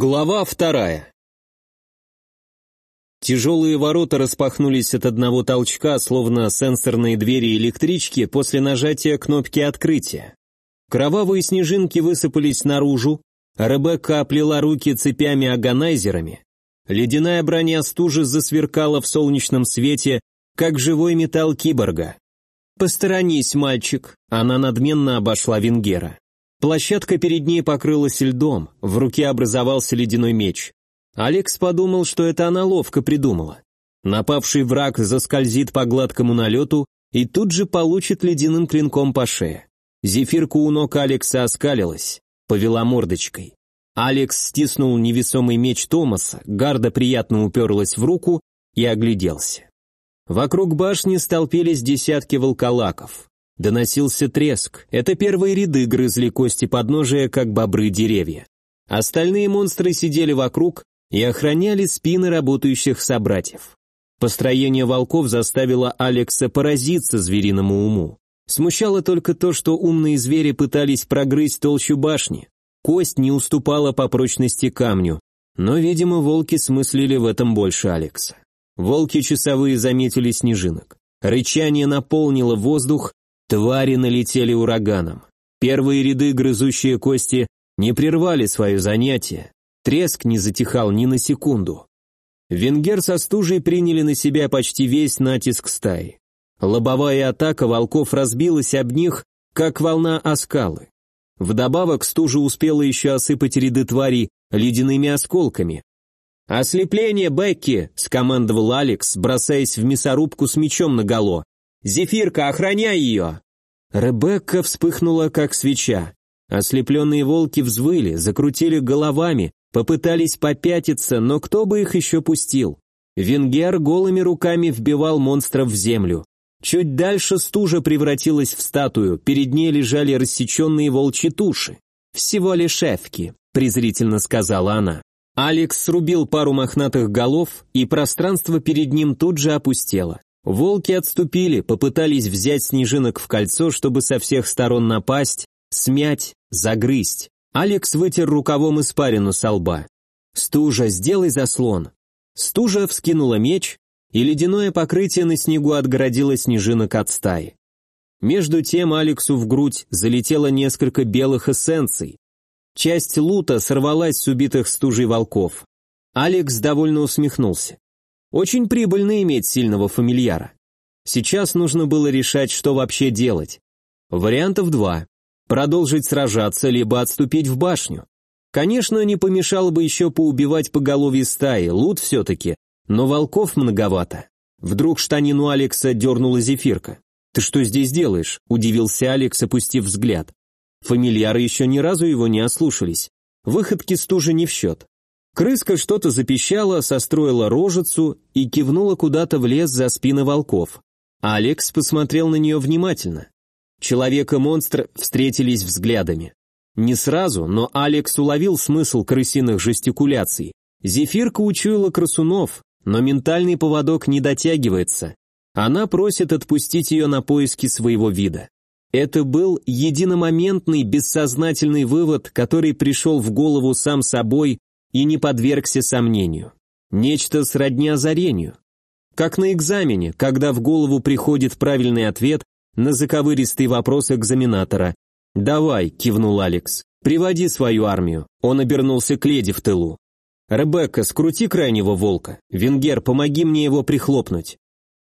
Глава вторая. Тяжелые ворота распахнулись от одного толчка, словно сенсорные двери электрички после нажатия кнопки открытия. Кровавые снежинки высыпались наружу, Ребекка оплела руки цепями-агонайзерами. Ледяная броня стужи засверкала в солнечном свете, как живой металл киборга. «Посторонись, мальчик!» Она надменно обошла Венгера. Площадка перед ней покрылась льдом, в руке образовался ледяной меч. Алекс подумал, что это она ловко придумала. Напавший враг заскользит по гладкому налету и тут же получит ледяным клинком по шее. Зефирка у ног Алекса оскалилась, повела мордочкой. Алекс стиснул невесомый меч Томаса, гарда приятно уперлась в руку и огляделся. Вокруг башни столпились десятки волколаков. Доносился треск. Это первые ряды грызли кости подножия, как бобры деревья. Остальные монстры сидели вокруг и охраняли спины работающих собратьев. Построение волков заставило Алекса поразиться звериному уму. Смущало только то, что умные звери пытались прогрызть толщу башни. Кость не уступала по прочности камню, но, видимо, волки смыслили в этом больше Алекса. Волки часовые заметили снежинок. Рычание наполнило воздух, Твари налетели ураганом. Первые ряды, грызущие кости, не прервали свое занятие. Треск не затихал ни на секунду. Венгер со стужей приняли на себя почти весь натиск стаи. Лобовая атака волков разбилась об них, как волна о скалы. Вдобавок стужа успела еще осыпать ряды тварей ледяными осколками. «Ослепление, Бекки!» — скомандовал Алекс, бросаясь в мясорубку с мечом наголо. Зефирка, охраняй ее!» Ребекка вспыхнула, как свеча. Ослепленные волки взвыли, закрутили головами, попытались попятиться, но кто бы их еще пустил? Венгер голыми руками вбивал монстров в землю. Чуть дальше стужа превратилась в статую, перед ней лежали рассеченные волчьи туши. «Всего лишь эвки», — презрительно сказала она. Алекс срубил пару мохнатых голов, и пространство перед ним тут же опустело. Волки отступили, попытались взять снежинок в кольцо, чтобы со всех сторон напасть, смять, загрызть. Алекс вытер рукавом испарину со лба. «Стужа, сделай заслон». Стужа вскинула меч, и ледяное покрытие на снегу отгородило снежинок от стаи. Между тем Алексу в грудь залетело несколько белых эссенций. Часть лута сорвалась с убитых стужей волков. Алекс довольно усмехнулся. Очень прибыльно иметь сильного фамильяра. Сейчас нужно было решать, что вообще делать. Вариантов два. Продолжить сражаться, либо отступить в башню. Конечно, не помешало бы еще поубивать поголовье стаи, лут все-таки, но волков многовато. Вдруг штанину Алекса дернула зефирка. «Ты что здесь делаешь?» – удивился Алекс, опустив взгляд. Фамильяры еще ни разу его не ослушались. Выходки стужи не в счет. Крыска что-то запищала, состроила рожицу и кивнула куда-то в лес за спины волков. Алекс посмотрел на нее внимательно. Человек и монстр встретились взглядами. Не сразу, но Алекс уловил смысл крысиных жестикуляций. Зефирка учуяла красунов, но ментальный поводок не дотягивается. Она просит отпустить ее на поиски своего вида. Это был единомоментный бессознательный вывод, который пришел в голову сам собой и не подвергся сомнению. Нечто сродни озарению. Как на экзамене, когда в голову приходит правильный ответ на заковыристый вопрос экзаменатора. «Давай», — кивнул Алекс, — «приводи свою армию». Он обернулся к леди в тылу. «Ребекка, скрути крайнего волка. Венгер, помоги мне его прихлопнуть».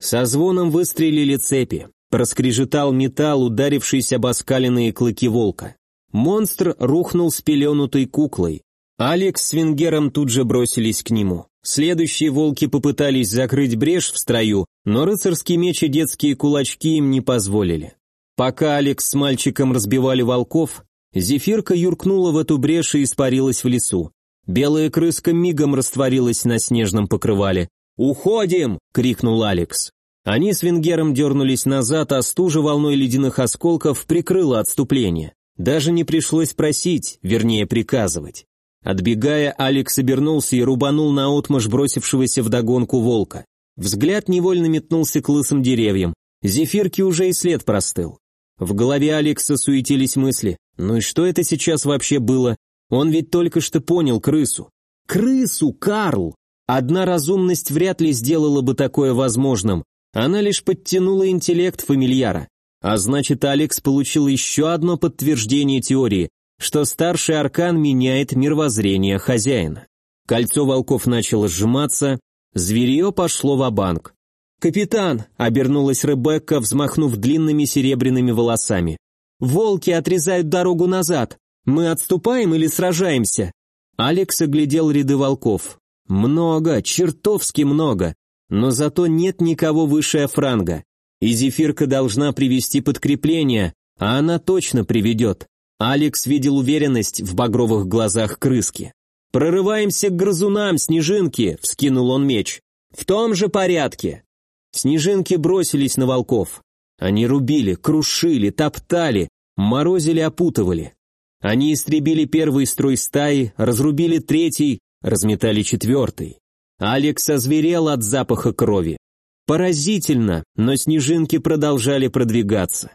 Со звоном выстрелили цепи. Проскрежетал металл, ударившийся об оскаленные клыки волка. Монстр рухнул с пеленутой куклой. Алекс с Венгером тут же бросились к нему. Следующие волки попытались закрыть брешь в строю, но рыцарский меч и детские кулачки им не позволили. Пока Алекс с мальчиком разбивали волков, Зефирка юркнула в эту брешь и испарилась в лесу. Белая крыска мигом растворилась на снежном покрывале. «Уходим!» — крикнул Алекс. Они с Венгером дернулись назад, а стужа волной ледяных осколков прикрыла отступление. Даже не пришлось просить, вернее приказывать. Отбегая, Алекс обернулся и рубанул на наотмашь бросившегося вдогонку волка. Взгляд невольно метнулся к лысым деревьям. Зефирки уже и след простыл. В голове Алекса суетились мысли. Ну и что это сейчас вообще было? Он ведь только что понял крысу. Крысу, Карл! Одна разумность вряд ли сделала бы такое возможным. Она лишь подтянула интеллект фамильяра. А значит, Алекс получил еще одно подтверждение теории, что старший аркан меняет мировоззрение хозяина. Кольцо волков начало сжиматься, зверье пошло в банк «Капитан!» — обернулась Ребекка, взмахнув длинными серебряными волосами. «Волки отрезают дорогу назад. Мы отступаем или сражаемся?» Алекс оглядел ряды волков. «Много, чертовски много. Но зато нет никого выше Франга. И Зефирка должна привести подкрепление, а она точно приведет. Алекс видел уверенность в багровых глазах крыски. «Прорываемся к грызунам, снежинки!» — вскинул он меч. «В том же порядке!» Снежинки бросились на волков. Они рубили, крушили, топтали, морозили, опутывали. Они истребили первый строй стаи, разрубили третий, разметали четвертый. Алекс озверел от запаха крови. Поразительно, но снежинки продолжали продвигаться.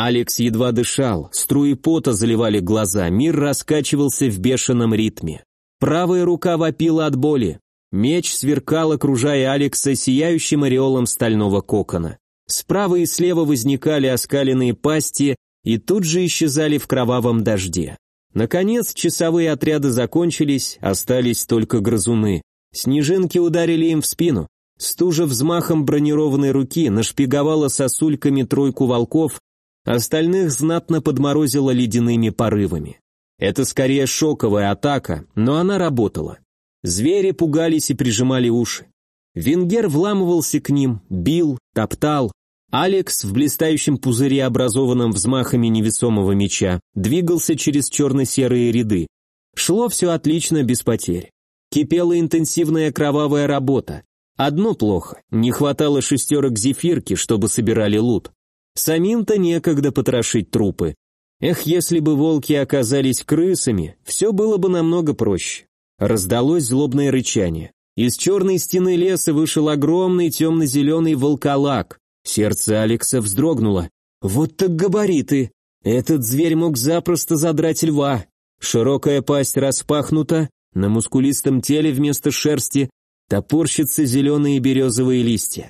Алекс едва дышал, струи пота заливали глаза, мир раскачивался в бешеном ритме. Правая рука вопила от боли. Меч сверкал, окружая Алекса сияющим ореолом стального кокона. Справа и слева возникали оскаленные пасти и тут же исчезали в кровавом дожде. Наконец, часовые отряды закончились, остались только грызуны. Снежинки ударили им в спину. Стужа взмахом бронированной руки нашпиговала сосульками тройку волков, остальных знатно подморозила ледяными порывами. Это скорее шоковая атака, но она работала. Звери пугались и прижимали уши. Венгер вламывался к ним, бил, топтал. Алекс в блистающем пузыре, образованном взмахами невесомого меча, двигался через черно-серые ряды. Шло все отлично, без потерь. Кипела интенсивная кровавая работа. Одно плохо, не хватало шестерок зефирки, чтобы собирали лут. Самим-то некогда потрошить трупы. Эх, если бы волки оказались крысами, все было бы намного проще. Раздалось злобное рычание. Из черной стены леса вышел огромный темно-зеленый волколак. Сердце Алекса вздрогнуло. Вот так габариты! Этот зверь мог запросто задрать льва. Широкая пасть распахнута, на мускулистом теле вместо шерсти топорщатся зеленые березовые листья.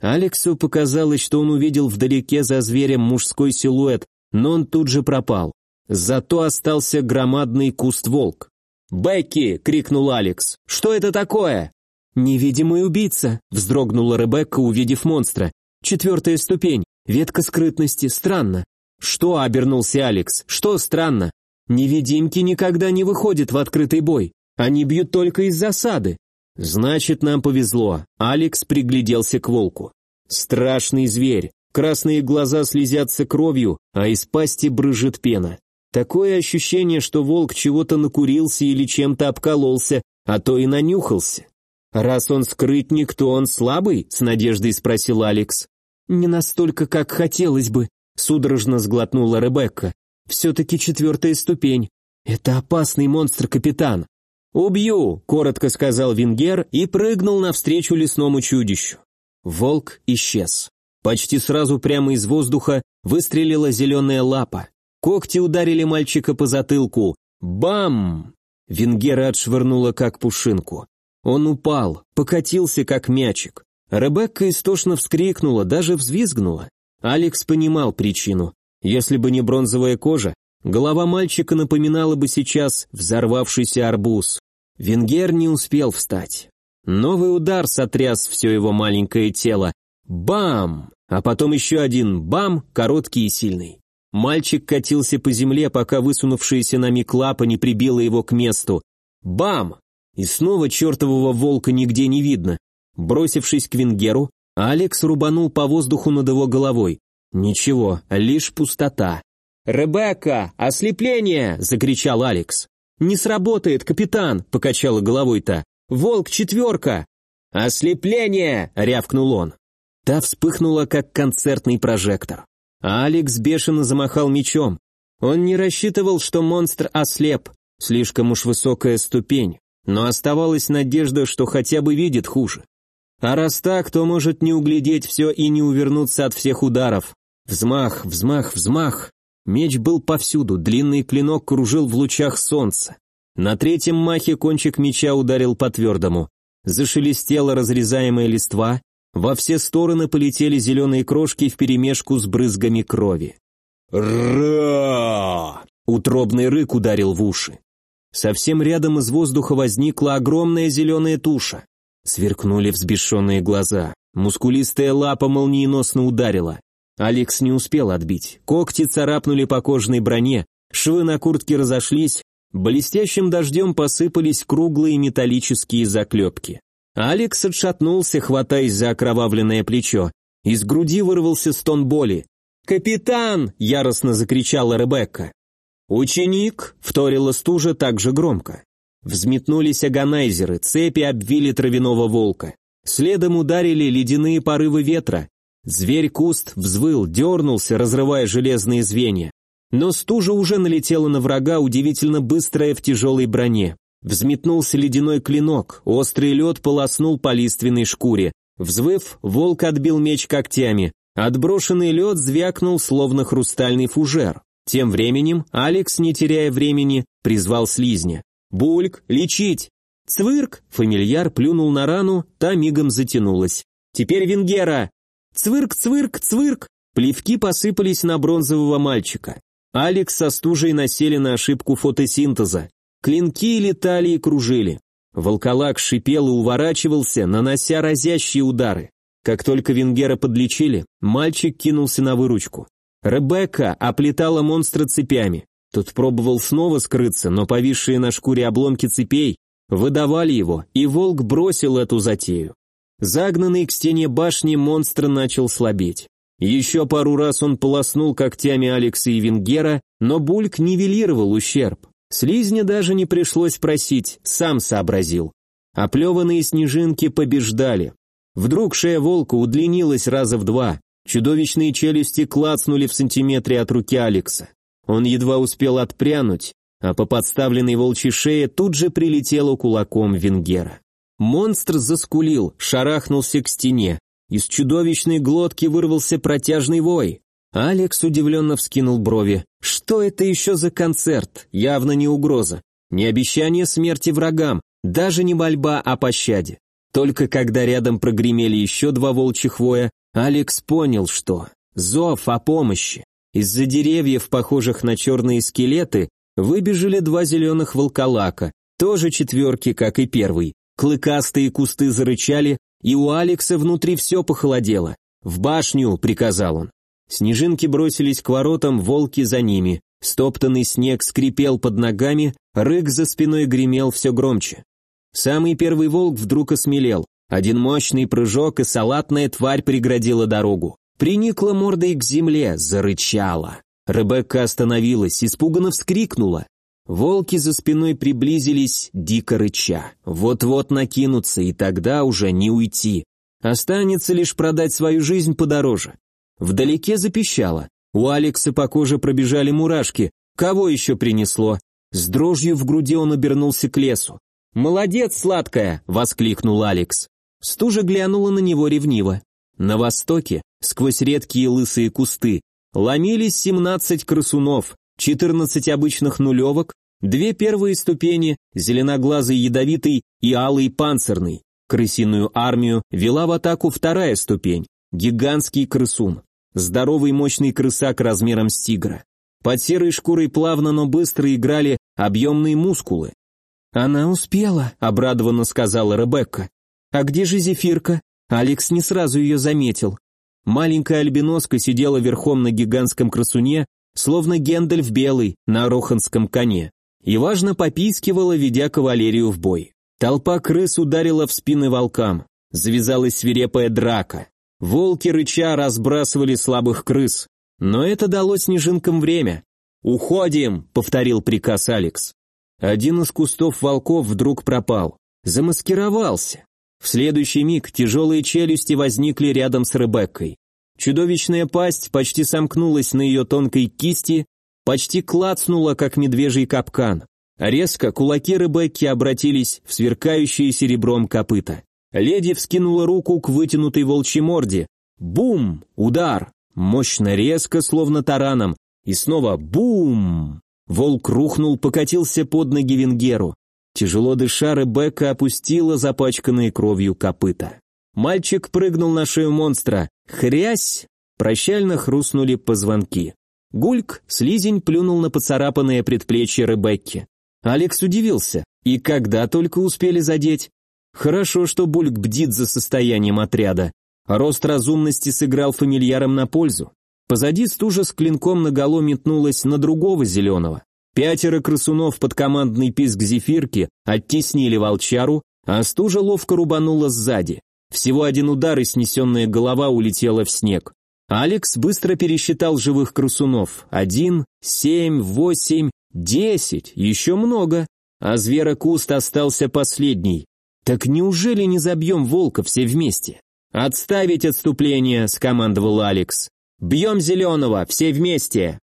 Алексу показалось, что он увидел вдалеке за зверем мужской силуэт, но он тут же пропал. Зато остался громадный куст-волк. «Бекки!» — крикнул Алекс. «Что это такое?» «Невидимый убийца!» — вздрогнула Ребекка, увидев монстра. «Четвертая ступень. Ветка скрытности. Странно». «Что?» — обернулся Алекс. «Что странно?» «Невидимки никогда не выходят в открытый бой. Они бьют только из засады». «Значит, нам повезло». Алекс пригляделся к волку. «Страшный зверь. Красные глаза слезятся кровью, а из пасти брыжет пена. Такое ощущение, что волк чего-то накурился или чем-то обкололся, а то и нанюхался. «Раз он скрытник, то он слабый?» — с надеждой спросил Алекс. «Не настолько, как хотелось бы», — судорожно сглотнула Ребекка. «Все-таки четвертая ступень. Это опасный монстр, капитан». «Убью», — коротко сказал Венгер и прыгнул навстречу лесному чудищу. Волк исчез. Почти сразу прямо из воздуха выстрелила зеленая лапа. Когти ударили мальчика по затылку. Бам! Венгера отшвырнула как пушинку. Он упал, покатился как мячик. Ребекка истошно вскрикнула, даже взвизгнула. Алекс понимал причину. Если бы не бронзовая кожа, голова мальчика напоминала бы сейчас взорвавшийся арбуз. Венгер не успел встать. Новый удар сотряс все его маленькое тело, Бам! А потом еще один бам, короткий и сильный. Мальчик катился по земле, пока высунувшаяся на миг лапа не прибила его к месту. Бам! И снова чертового волка нигде не видно. Бросившись к Венгеру, Алекс рубанул по воздуху над его головой. Ничего, лишь пустота. «Ребекка, ослепление!» — закричал Алекс. «Не сработает, капитан!» — покачала головой та. «Волк четверка!» «Ослепление!» — рявкнул он. Та вспыхнула, как концертный прожектор. Алекс бешено замахал мечом. Он не рассчитывал, что монстр ослеп, слишком уж высокая ступень, но оставалась надежда, что хотя бы видит хуже. А раз так, то может не углядеть все и не увернуться от всех ударов. Взмах, взмах, взмах. Меч был повсюду, длинный клинок кружил в лучах солнца. На третьем махе кончик меча ударил по твердому. Зашелестела разрезаемая листва, во все стороны полетели зеленые крошки вперемешку с брызгами крови. «Ра!» Утробный рык ударил в уши. Совсем рядом из воздуха возникла огромная зеленая туша. Сверкнули взбешенные глаза. Мускулистая лапа молниеносно ударила. Алекс не успел отбить. Когти царапнули по кожаной броне, швы на куртке разошлись, блестящим дождем посыпались круглые металлические заклепки. Алекс отшатнулся, хватаясь за окровавленное плечо. Из груди вырвался стон боли. «Капитан!» — яростно закричала Ребекка. «Ученик!» — вторила стужа так же громко. Взметнулись аганайзеры, цепи обвили травяного волка. Следом ударили ледяные порывы ветра. Зверь-куст взвыл, дернулся, разрывая железные звенья. Но стужа уже налетела на врага, удивительно быстрая в тяжелой броне. Взметнулся ледяной клинок, острый лед полоснул по лиственной шкуре. Взвыв, волк отбил меч когтями. Отброшенный лед звякнул, словно хрустальный фужер. Тем временем Алекс, не теряя времени, призвал слизня. «Бульк, лечить!» «Цвырк!» — фамильяр плюнул на рану, та мигом затянулась. «Теперь Венгера!» «Цвырк, цвырк, цвырк!» Плевки посыпались на бронзового мальчика. Алекс со стужей насели на ошибку фотосинтеза. Клинки летали и кружили. Волколак шипел и уворачивался, нанося разящие удары. Как только Венгера подлечили, мальчик кинулся на выручку. Ребекка оплетала монстра цепями. Тот пробовал снова скрыться, но повисшие на шкуре обломки цепей выдавали его, и волк бросил эту затею. Загнанный к стене башни монстр начал слабеть. Еще пару раз он полоснул когтями Алекса и Венгера, но Бульк нивелировал ущерб. Слизня даже не пришлось просить, сам сообразил. Оплеванные снежинки побеждали. Вдруг шея волка удлинилась раза в два, чудовищные челюсти клацнули в сантиметре от руки Алекса. Он едва успел отпрянуть, а по подставленной волчьей шее тут же прилетело кулаком Венгера. Монстр заскулил, шарахнулся к стене. Из чудовищной глотки вырвался протяжный вой. Алекс удивленно вскинул брови. Что это еще за концерт? Явно не угроза. Не обещание смерти врагам, даже не мольба о пощаде. Только когда рядом прогремели еще два волчьих воя, Алекс понял, что зов о помощи. Из-за деревьев, похожих на черные скелеты, выбежали два зеленых волколака, тоже четверки, как и первый. Клыкастые кусты зарычали, и у Алекса внутри все похолодело. «В башню!» — приказал он. Снежинки бросились к воротам, волки за ними. Стоптанный снег скрипел под ногами, рык за спиной гремел все громче. Самый первый волк вдруг осмелел. Один мощный прыжок, и салатная тварь преградила дорогу. Приникла мордой к земле, зарычала. Ребекка остановилась, испуганно вскрикнула. Волки за спиной приблизились, дико рыча. Вот-вот накинутся, и тогда уже не уйти. Останется лишь продать свою жизнь подороже. Вдалеке запищало. У Алекса по коже пробежали мурашки. Кого еще принесло? С дрожью в груди он обернулся к лесу. «Молодец, сладкая!» — воскликнул Алекс. Стужа глянула на него ревниво. На востоке, сквозь редкие лысые кусты, ломились 17 красунов, 14 обычных нулевок, две первые ступени, зеленоглазый ядовитый и алый панцирный. Крысиную армию вела в атаку вторая ступень, гигантский крысун. Здоровый мощный крысак размером с тигра. Под серой шкурой плавно, но быстро играли объемные мускулы. «Она успела», — обрадованно сказала Ребекка. «А где же Зефирка?» Алекс не сразу ее заметил. Маленькая альбиноска сидела верхом на гигантском красуне, словно Гендальф белый на роханском коне, и важно попискивала, ведя кавалерию в бой. Толпа крыс ударила в спины волкам. Завязалась свирепая драка. Волки рыча разбрасывали слабых крыс. Но это дало снежинкам время. «Уходим!» — повторил приказ Алекс. Один из кустов волков вдруг пропал. Замаскировался. В следующий миг тяжелые челюсти возникли рядом с Ребеккой. Чудовищная пасть почти сомкнулась на ее тонкой кисти, почти клацнула, как медвежий капкан. Резко кулаки Ребекки обратились в сверкающие серебром копыта. Леди вскинула руку к вытянутой волчьей морде. Бум! Удар! Мощно, резко, словно тараном. И снова бум! Волк рухнул, покатился под ноги Венгеру. Тяжело дыша, Ребекка опустила запачканные кровью копыта. Мальчик прыгнул на шею монстра. Хрясь! Прощально хрустнули позвонки. Гульк, слизень, плюнул на поцарапанное предплечье Ребекки. Алекс удивился. И когда только успели задеть? Хорошо, что Бульк бдит за состоянием отряда. Рост разумности сыграл фамильярам на пользу. Позади стужа с клинком наголо метнулась на другого зеленого. Пятеро красунов под командный писк зефирки оттеснили волчару, а стужа ловко рубанула сзади. Всего один удар, и снесенная голова улетела в снег. Алекс быстро пересчитал живых красунов. Один, семь, восемь, десять, еще много. А зверокуст остался последний. Так неужели не забьем волка все вместе? «Отставить отступление», — скомандовал Алекс. «Бьем зеленого, все вместе!»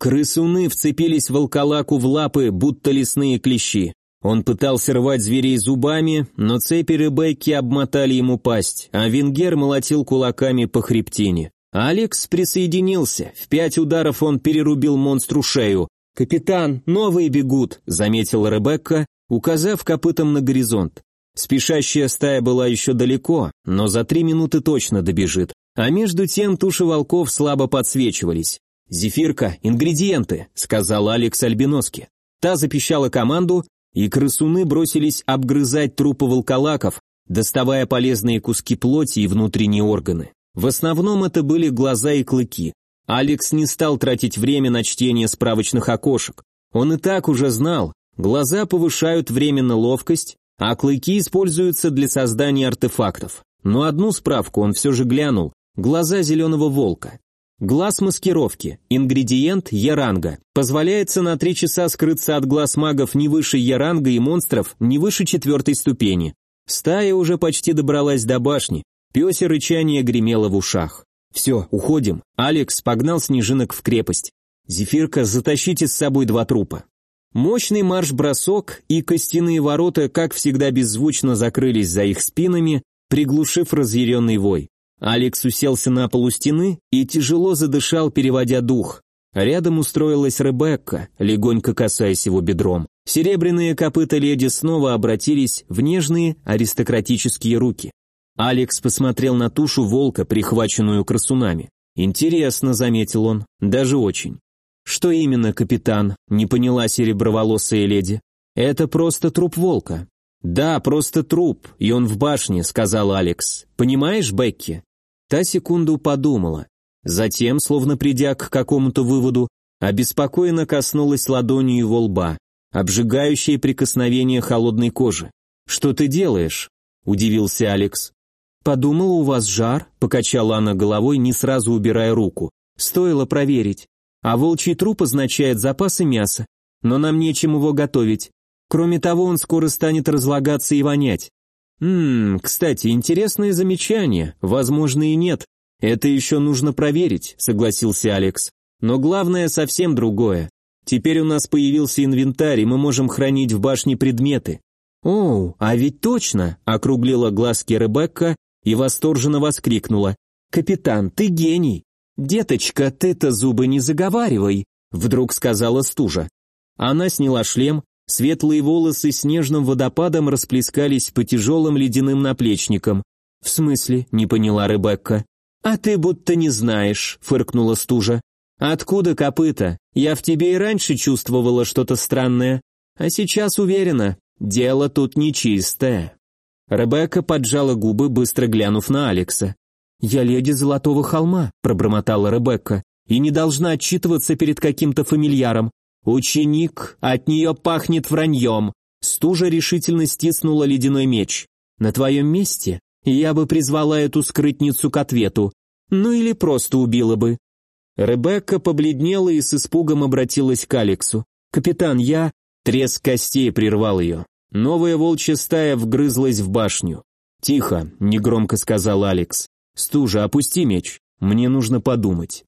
Крысуны вцепились волколаку в лапы, будто лесные клещи. Он пытался рвать зверей зубами, но цепи Ребекки обмотали ему пасть, а Венгер молотил кулаками по хребтине. Алекс присоединился. В пять ударов он перерубил монстру шею. «Капитан, новые бегут», — заметила Ребекка, указав копытом на горизонт. Спешащая стая была еще далеко, но за три минуты точно добежит. А между тем туши волков слабо подсвечивались. «Зефирка, ингредиенты», — сказал Алекс Альбиноски. Та запищала команду, и крысуны бросились обгрызать трупы волколаков, доставая полезные куски плоти и внутренние органы. В основном это были глаза и клыки. Алекс не стал тратить время на чтение справочных окошек. Он и так уже знал, глаза повышают временно ловкость, а клыки используются для создания артефактов. Но одну справку он все же глянул – глаза зеленого волка. Глаз маскировки, ингредиент Яранга, позволяется на три часа скрыться от глаз магов не выше Яранга и монстров не выше четвертой ступени. Стая уже почти добралась до башни, пёсе рычание гремело в ушах. «Все, уходим». Алекс погнал снежинок в крепость. «Зефирка, затащите с собой два трупа». Мощный марш-бросок и костяные ворота, как всегда, беззвучно закрылись за их спинами, приглушив разъяренный вой. Алекс уселся на полу стены и тяжело задышал, переводя дух. Рядом устроилась Ребекка, легонько касаясь его бедром. Серебряные копыта леди снова обратились в нежные аристократические руки. Алекс посмотрел на тушу волка, прихваченную красунами. «Интересно», — заметил он, — «даже очень». «Что именно, капитан?» — не поняла сереброволосая леди. «Это просто труп волка». «Да, просто труп, и он в башне», — сказал Алекс. «Понимаешь, Бекки?» Та секунду подумала. Затем, словно придя к какому-то выводу, обеспокоенно коснулась ладонью его лба, обжигающее прикосновение холодной кожи. «Что ты делаешь?» — удивился Алекс. «Подумала, у вас жар», — покачала она головой, не сразу убирая руку. «Стоило проверить. А волчий труп означает запасы мяса, но нам нечем его готовить. Кроме того, он скоро станет разлагаться и вонять. Ммм, кстати, интересное замечание, возможно и нет. Это еще нужно проверить, согласился Алекс. Но главное совсем другое. Теперь у нас появился инвентарь, и мы можем хранить в башне предметы. «Оу, а ведь точно!» — округлила глазки Ребекка и восторженно воскликнула. «Капитан, ты гений! Деточка, ты-то зубы не заговаривай!» — вдруг сказала стужа. Она сняла шлем, светлые волосы снежным водопадом расплескались по тяжелым ледяным наплечникам. «В смысле?» — не поняла Ребекка. «А ты будто не знаешь», — фыркнула стужа. «Откуда копыта? Я в тебе и раньше чувствовала что-то странное. А сейчас уверена, дело тут нечистое». Ребекка поджала губы, быстро глянув на Алекса. «Я леди Золотого холма», — пробормотала Ребекка, «и не должна отчитываться перед каким-то фамильяром. Ученик, от нее пахнет враньем». Стужа решительно стиснула ледяной меч. «На твоем месте я бы призвала эту скрытницу к ответу. Ну или просто убила бы». Ребекка побледнела и с испугом обратилась к Алексу. «Капитан, я...» Треск костей прервал ее. Новая волчья стая вгрызлась в башню. «Тихо», — негромко сказал Алекс. «Стужа, опусти меч. Мне нужно подумать».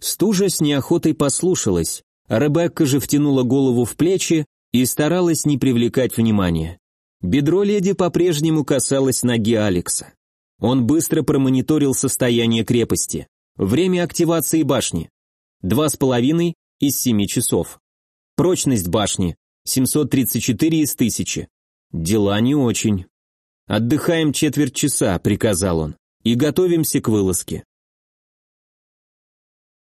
Стужа с неохотой послушалась. Ребекка же втянула голову в плечи и старалась не привлекать внимания. Бедро леди по-прежнему касалось ноги Алекса. Он быстро промониторил состояние крепости. Время активации башни. Два с половиной из семи часов. Прочность башни 734 из тысячи. Дела не очень. Отдыхаем четверть часа, приказал он, и готовимся к вылазке.